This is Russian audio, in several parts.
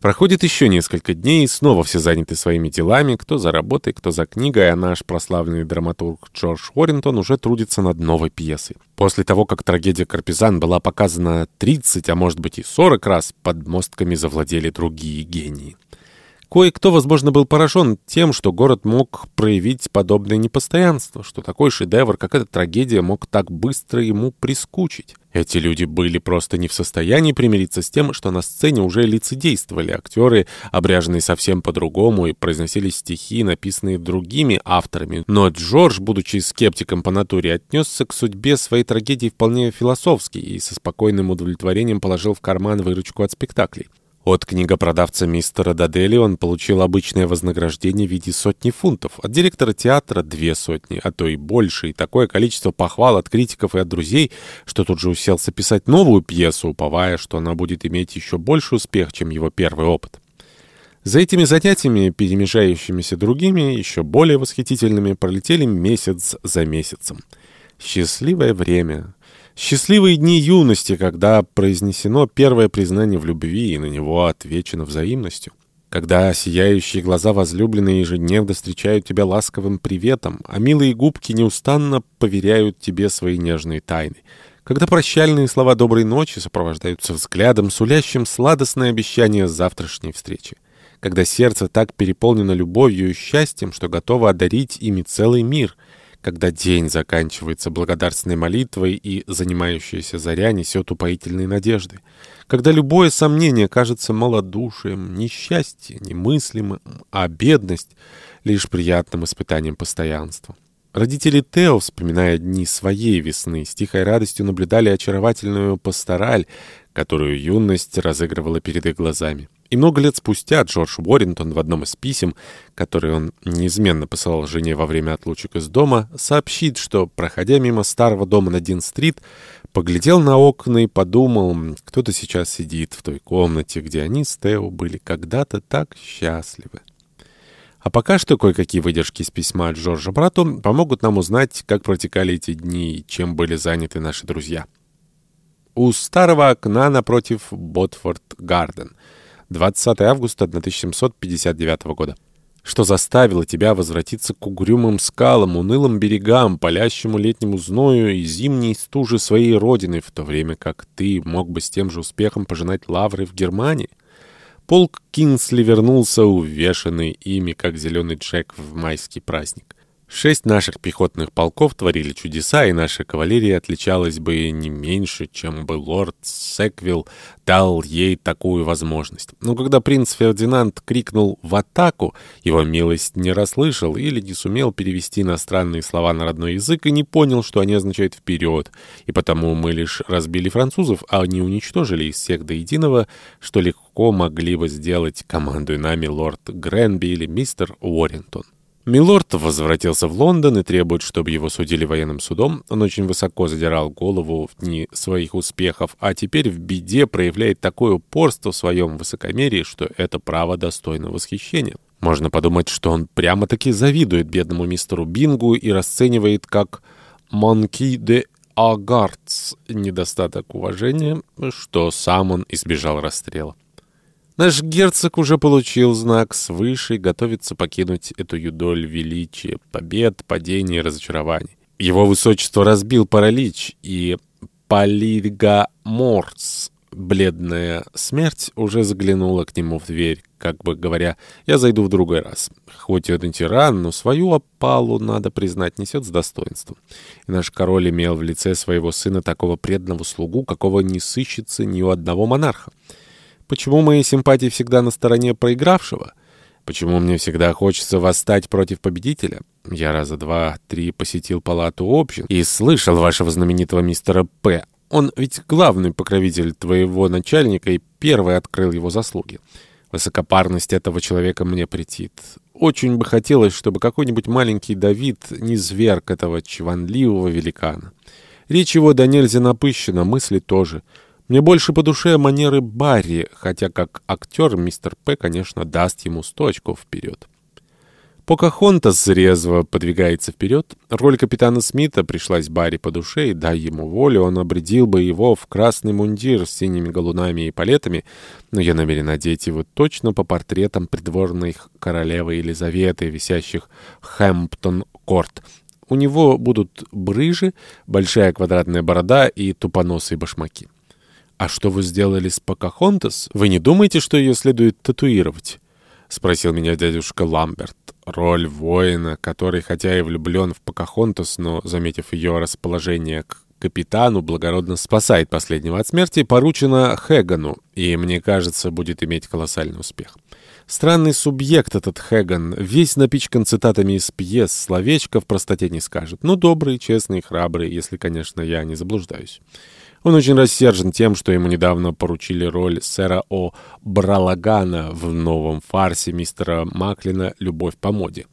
Проходит еще несколько дней, и снова все заняты своими делами, кто за работой, кто за книгой, а наш прославленный драматург Джордж Уоррингтон уже трудится над новой пьесой. После того, как трагедия «Карпизан» была показана 30, а может быть и 40 раз, под мостками завладели другие гении. Кое-кто, возможно, был поражен тем, что город мог проявить подобное непостоянство, что такой шедевр, как эта трагедия, мог так быстро ему прискучить. Эти люди были просто не в состоянии примириться с тем, что на сцене уже лицедействовали актеры, обряженные совсем по-другому, и произносили стихи, написанные другими авторами. Но Джордж, будучи скептиком по натуре, отнесся к судьбе своей трагедии вполне философски и со спокойным удовлетворением положил в карман выручку от спектаклей. От книгопродавца мистера Дадели он получил обычное вознаграждение в виде сотни фунтов, от директора театра — две сотни, а то и больше, и такое количество похвал от критиков и от друзей, что тут же уселся писать новую пьесу, уповая, что она будет иметь еще больше успех, чем его первый опыт. За этими занятиями, перемежающимися другими, еще более восхитительными, пролетели месяц за месяцем. Счастливое время. Счастливые дни юности, когда произнесено первое признание в любви, и на него отвечено взаимностью. Когда сияющие глаза возлюбленные ежедневно встречают тебя ласковым приветом, а милые губки неустанно поверяют тебе свои нежные тайны. Когда прощальные слова доброй ночи сопровождаются взглядом, сулящим сладостное обещание завтрашней встречи. Когда сердце так переполнено любовью и счастьем, что готово одарить ими целый мир — когда день заканчивается благодарственной молитвой и занимающаяся заря несет упоительные надежды, когда любое сомнение кажется малодушием, несчастье немыслимым, а бедность — лишь приятным испытанием постоянства. Родители Тео, вспоминая дни своей весны, с тихой радостью наблюдали очаровательную пастораль, которую юность разыгрывала перед их глазами. И много лет спустя Джордж Уоррингтон в одном из писем, которые он неизменно посылал жене во время отлучек из дома, сообщит, что, проходя мимо старого дома на Дин-стрит, поглядел на окна и подумал, кто-то сейчас сидит в той комнате, где они с Тео были когда-то так счастливы. А пока что кое-какие выдержки из письма от Джорджа брату помогут нам узнать, как протекали эти дни и чем были заняты наши друзья. У старого окна напротив Ботфорд-Гарден — 20 августа 1759 года. Что заставило тебя возвратиться к угрюмым скалам, унылым берегам, палящему летнему зною и зимней стуже своей родины, в то время как ты мог бы с тем же успехом пожинать лавры в Германии? Полк Кинсли вернулся увешанный ими, как зеленый Джек в майский праздник. Шесть наших пехотных полков творили чудеса, и наша кавалерия отличалась бы не меньше, чем бы лорд Секвилл дал ей такую возможность. Но когда принц Фердинанд крикнул «в атаку», его милость не расслышал или не сумел перевести иностранные слова на родной язык и не понял, что они означают «вперед», и потому мы лишь разбили французов, а они уничтожили из всех до единого, что легко могли бы сделать, командуя нами лорд Гренби или мистер Уоррингтон. Милорд возвратился в Лондон и требует, чтобы его судили военным судом. Он очень высоко задирал голову в дни своих успехов, а теперь в беде проявляет такое упорство в своем высокомерии, что это право достойно восхищения. Можно подумать, что он прямо-таки завидует бедному мистеру Бингу и расценивает как «монки де агартс» недостаток уважения, что сам он избежал расстрела. Наш герцог уже получил знак свыше и готовится покинуть эту юдоль величия, побед, падений и разочарований. Его высочество разбил паралич, и Полигаморс, бледная смерть, уже заглянула к нему в дверь, как бы говоря, «Я зайду в другой раз». Хоть и он тиран, но свою опалу, надо признать, несет с достоинством. И наш король имел в лице своего сына такого преданного слугу, какого не сыщется ни у одного монарха. Почему мои симпатии всегда на стороне проигравшего? Почему мне всегда хочется восстать против победителя? Я раза два-три посетил палату общин и слышал вашего знаменитого мистера П. Он ведь главный покровитель твоего начальника и первый открыл его заслуги. Высокопарность этого человека мне претит. Очень бы хотелось, чтобы какой-нибудь маленький Давид не зверг этого чванливого великана. Речь его до нельзя напыщена, мысли тоже — мне больше по душе манеры Барри, хотя как актер мистер П, конечно, даст ему сто очков вперед. Покахонтас резво подвигается вперед. Роль капитана Смита пришлась Барри по душе, и дай ему волю, он обредил бы его в красный мундир с синими галунами и палетами, но я намерен одеть его точно по портретам придворной королевы Елизаветы, висящих Хэмптон-Корт. У него будут брыжи, большая квадратная борода и тупоносые башмаки. «А что вы сделали с Покахонтас? Вы не думаете, что ее следует татуировать?» — спросил меня дядюшка Ламберт. Роль воина, который, хотя и влюблен в Покахонтас, но, заметив ее расположение к капитану, благородно спасает последнего от смерти, поручена Хегану, и, мне кажется, будет иметь колоссальный успех. Странный субъект этот Хэган, весь напичкан цитатами из пьес, словечко в простоте не скажет, но добрый, честный, храбрый, если, конечно, я не заблуждаюсь. Он очень рассержен тем, что ему недавно поручили роль сэра О. Бралагана в новом фарсе мистера Маклина «Любовь по моде».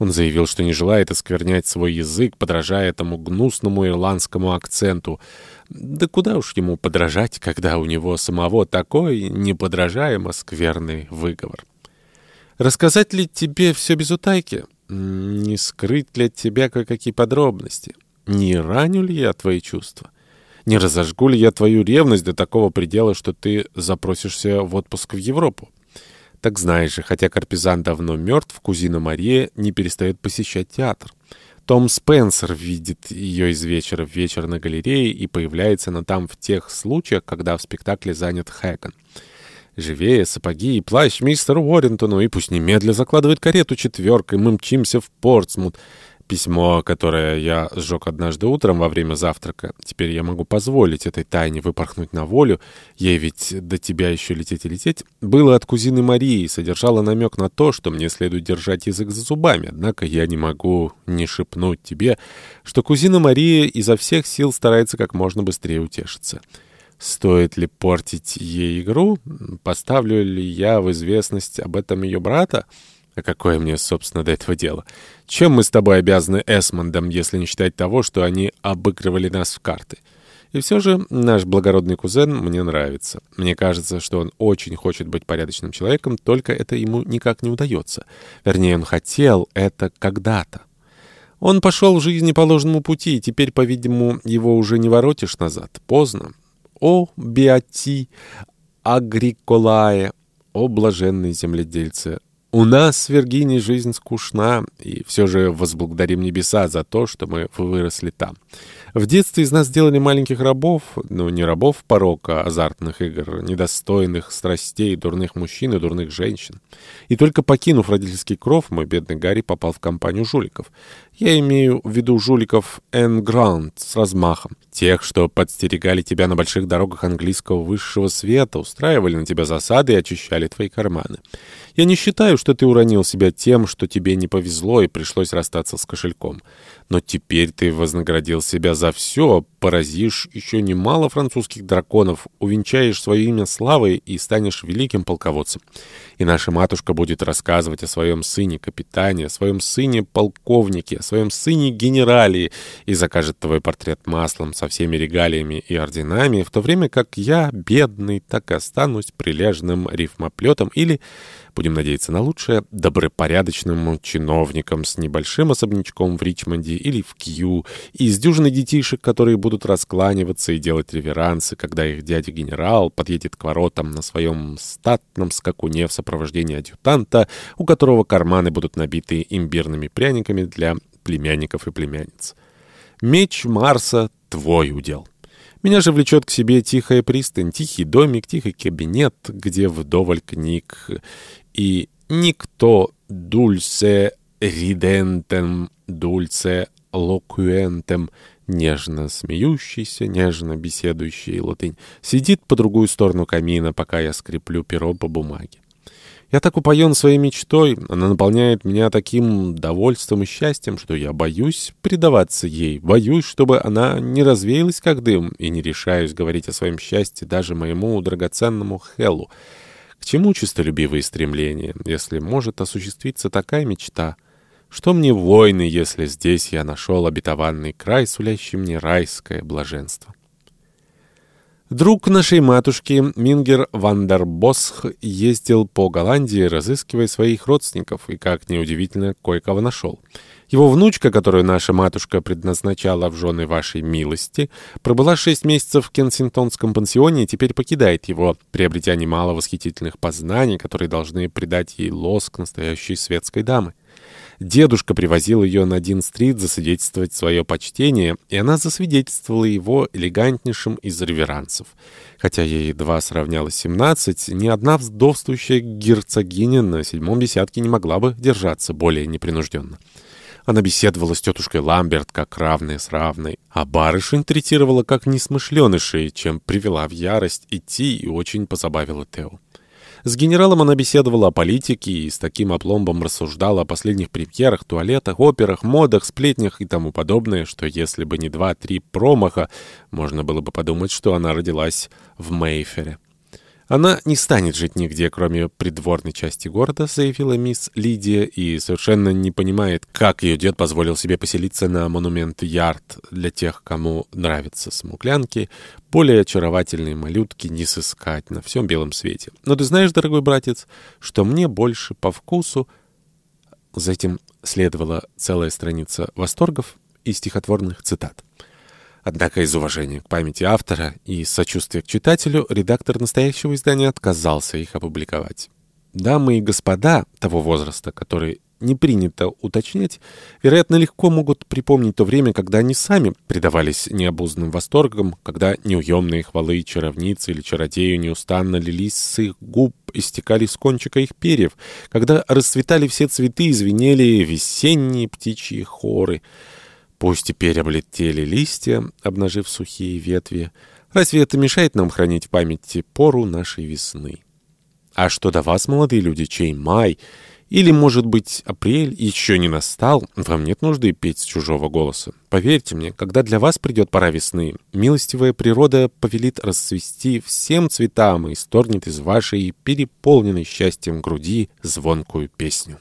Он заявил, что не желает осквернять свой язык, подражая этому гнусному ирландскому акценту. Да куда уж ему подражать, когда у него самого такой неподражаемо скверный выговор. Рассказать ли тебе все без утайки? Не скрыть ли от тебя кое-какие подробности? Не раню ли я твои чувства? Не разожгу ли я твою ревность до такого предела, что ты запросишься в отпуск в Европу? Так знаешь же, хотя Карпизан давно мертв, кузина Мария не перестает посещать театр. Том Спенсер видит ее из вечера в вечер на галерее и появляется она там в тех случаях, когда в спектакле занят Хэган. Живее, сапоги и плащ мистеру Уоррентону, и пусть немедля закладывает карету четверкой, мы мчимся в Портсмут. Письмо, которое я сжег однажды утром во время завтрака. Теперь я могу позволить этой тайне выпорхнуть на волю. Ей ведь до тебя еще лететь и лететь. Было от кузины Марии и содержало намек на то, что мне следует держать язык за зубами. Однако я не могу не шепнуть тебе, что кузина Мария изо всех сил старается как можно быстрее утешиться. Стоит ли портить ей игру? Поставлю ли я в известность об этом ее брата? А какое мне, собственно, до этого дело? Чем мы с тобой обязаны Эсмондам, если не считать того, что они обыгрывали нас в карты? И все же наш благородный кузен мне нравится. Мне кажется, что он очень хочет быть порядочным человеком, только это ему никак не удается. Вернее, он хотел это когда-то. Он пошел в жизни по ложному пути, и теперь, по-видимому, его уже не воротишь назад. Поздно. О, Биати, Агриколае, о, блаженные земледельцы, у нас в Виргинии жизнь скучна, и все же возблагодарим небеса за то, что мы выросли там. В детстве из нас сделали маленьких рабов, но не рабов порока, азартных игр, недостойных страстей, дурных мужчин и дурных женщин. И только покинув родительский кров, мой бедный Гарри попал в компанию жуликов. Я имею в виду жуликов «энграунд» с размахом. Тех, что подстерегали тебя на больших дорогах английского высшего света, устраивали на тебя засады и очищали твои карманы. Я не считаю, что ты уронил себя тем, что тебе не повезло и пришлось расстаться с кошельком. Но теперь ты вознаградил себя за все, поразишь еще немало французских драконов, увенчаешь свое имя славой и станешь великим полководцем. И наша матушка будет рассказывать о своем сыне-капитане, о своем сыне-полковнике, о своем сыне-генерале и закажет твой портрет маслом со всеми регалиями и орденами, в то время как я, бедный, так и останусь прилежным рифмоплетом или, будем надеяться на лучшее, добропорядочным чиновником с небольшим особнячком в Ричмонде или в Кью, и с дюжиной детишек, которые будут раскланиваться и делать реверансы, когда их дядя-генерал подъедет к воротам на своем статном скакуне в сопровождении адъютанта, у которого карманы будут набиты имбирными пряниками для племянников и племянниц. Меч Марса — твой удел. Меня же влечет к себе тихая пристань, тихий домик, тихий кабинет, где вдоволь книг, и никто дульсе ридентем, дульсе локуентем, нежно смеющийся, нежно беседующий латынь, сидит по другую сторону камина, пока я скреплю перо по бумаге. Я так упоен своей мечтой, она наполняет меня таким довольством и счастьем, что я боюсь предаваться ей, боюсь, чтобы она не развеялась как дым, и не решаюсь говорить о своем счастье даже моему драгоценному Хеллу. Чему чистолюбивые стремления, если может осуществиться такая мечта? Что мне войны, если здесь я нашел обетованный край, сулящий мне райское блаженство? Друг нашей матушки, Мингер Вандербосх, ездил по Голландии, разыскивая своих родственников, и, как неудивительно, кое-кого нашел. Его внучка, которую наша матушка предназначала в жены вашей милости, пробыла шесть месяцев в Кенсингтонском пансионе и теперь покидает его, приобретя немало восхитительных познаний, которые должны придать ей лоск настоящей светской дамы. Дедушка привозил ее на Дин-стрит засвидетельствовать свое почтение, и она засвидетельствовала его элегантнейшим из реверансов. Хотя ей едва сравнялось 17, ни одна вдовствующая герцогиня на седьмом десятке не могла бы держаться более непринужденно. Она беседовала с тетушкой Ламберт как равная с равной, а барышень третировала как несмышленышей, чем привела в ярость идти и очень позабавила Тео. С генералом она беседовала о политике и с таким опломбом рассуждала о последних премьерах, туалетах, операх, модах, сплетнях и тому подобное, что если бы не два-три промаха, можно было бы подумать, что она родилась в Мейфере. Она не станет жить нигде, кроме придворной части города, заявила мисс Лидия, и совершенно не понимает, как ее дед позволил себе поселиться на монумент Ярд для тех, кому нравятся смуглянки, более очаровательные малютки не сыскать на всем белом свете. Но ты знаешь, дорогой братец, что мне больше по вкусу... Затем следовала целая страница восторгов и стихотворных цитат. Однако из уважения к памяти автора и сочувствия к читателю редактор настоящего издания отказался их опубликовать. Дамы и господа того возраста, которые не принято уточнять, вероятно, легко могут припомнить то время, когда они сами предавались необузным восторгам, когда неуемные хвалы чаровницы или чародею неустанно лились с их губ и стекали с кончика их перьев, когда расцветали все цветы и звенели весенние птичьи хоры — Пусть теперь облетели листья, обнажив сухие ветви. Разве это мешает нам хранить в памяти пору нашей весны? А что до вас, молодые люди, чей май? Или, может быть, апрель еще не настал? Вам нет нужды петь с чужого голоса. Поверьте мне, когда для вас придет пора весны, милостивая природа повелит расцвести всем цветам и сторнет из вашей переполненной счастьем груди звонкую песню.